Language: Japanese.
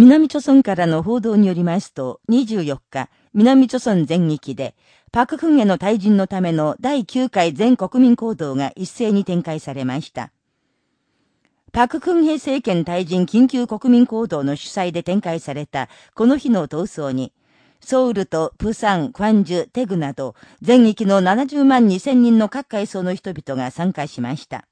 南朝村からの報道によりますと、24日、南朝村全域で、パククンへの退陣のための第9回全国民行動が一斉に展開されました。パククンヘ政権退陣緊急国民行動の主催で展開されたこの日の闘争に、ソウルとプサン、クワンジュ、テグなど、全域の70万2000人の各階層の人々が参加しました。